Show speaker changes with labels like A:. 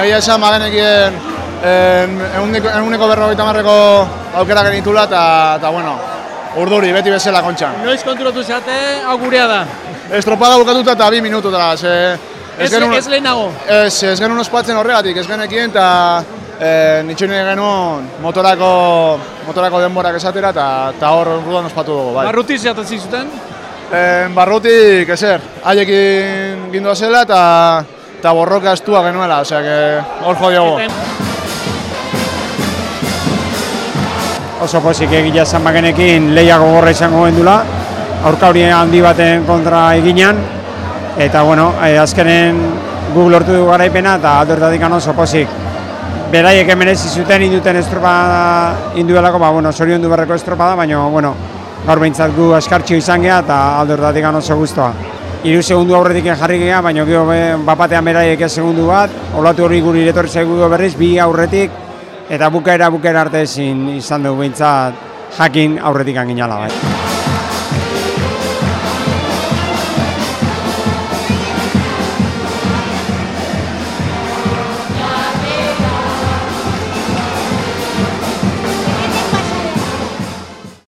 A: Negia esan bagenekien eguneko berrogeita marreko aukera genitula eta, bueno, urduri, beti bezala kontxan.
B: Noiz konturatu zeate, hau gurea da?
A: Estropada bukatuta eta bi minutu dara. Ze,
B: ez, genuen, ez lehenago?
A: Ez, ez genuen ospatzen horregatik, ez genekien eta e, nitxune genuen motorako, motorako denborak esatera eta hor rudan ospatu dugu. Bai.
B: Barruti zeatzen zizuten?
A: E, barrutik, ezer, haiekin gindua zela eta eta borroka estua genuela, osea, que hor jo diogu.
C: oso pozik egia esan bagenekin lehiago gorra izango gendula, aurka hori handi baten kontra eginan, eta bueno, e, azkenen Google lortu du garaipena eta aldortatik oso pozik. Beraiek emenezi zuten induten estropa induelako, ba, bueno, sorion du berreko estropa da, baina, bueno, gaur behintzat gu askartxio izan geha eta aldortatik oso guztua. Iru segundu aurretik jarri geha, baina gero bapatean beraiek ez segundu bat, olatu hori guri iretorri zaigu berriz, bi aurretik, eta bukaera bukaera arte ezin izan dugu behintzat jakin aurretik anginala bai.